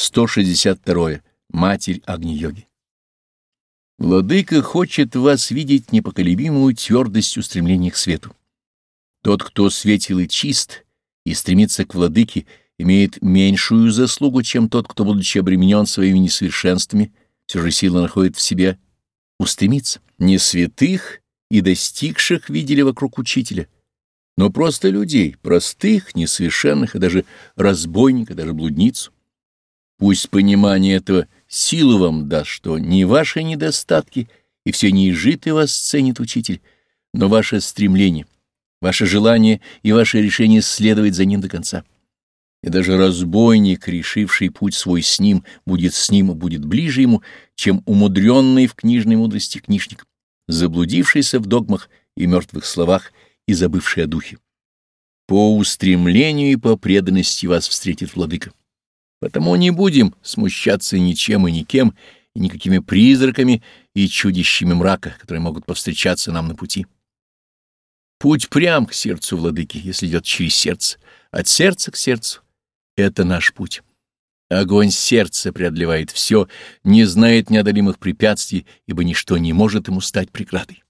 162. Матерь Агни-йоги. Владыка хочет вас видеть непоколебимую твердость устремления к свету. Тот, кто светил и чист, и стремится к владыке, имеет меньшую заслугу, чем тот, кто, будучи обременен своими несовершенствами, все же силы находит в себе устремиться. Не святых и достигших видели вокруг учителя, но просто людей, простых, несовершенных, и даже разбойника, даже блудницу. Пусть понимание этого силу вам даст, что не ваши недостатки и все неизжитое вас ценит учитель, но ваше стремление, ваше желание и ваше решение следовать за ним до конца. И даже разбойник, решивший путь свой с ним, будет с ним и будет ближе ему, чем умудренный в книжной мудрости книжник, заблудившийся в догмах и мертвых словах и забывший о духе. По устремлению и по преданности вас встретит владыка. Потому не будем смущаться ничем и никем, и никакими призраками и чудищами мрака, которые могут повстречаться нам на пути. Путь прям к сердцу владыки, если идет через сердце, от сердца к сердцу. Это наш путь. Огонь сердца преодолевает все, не знает неодолимых препятствий, ибо ничто не может ему стать преградой.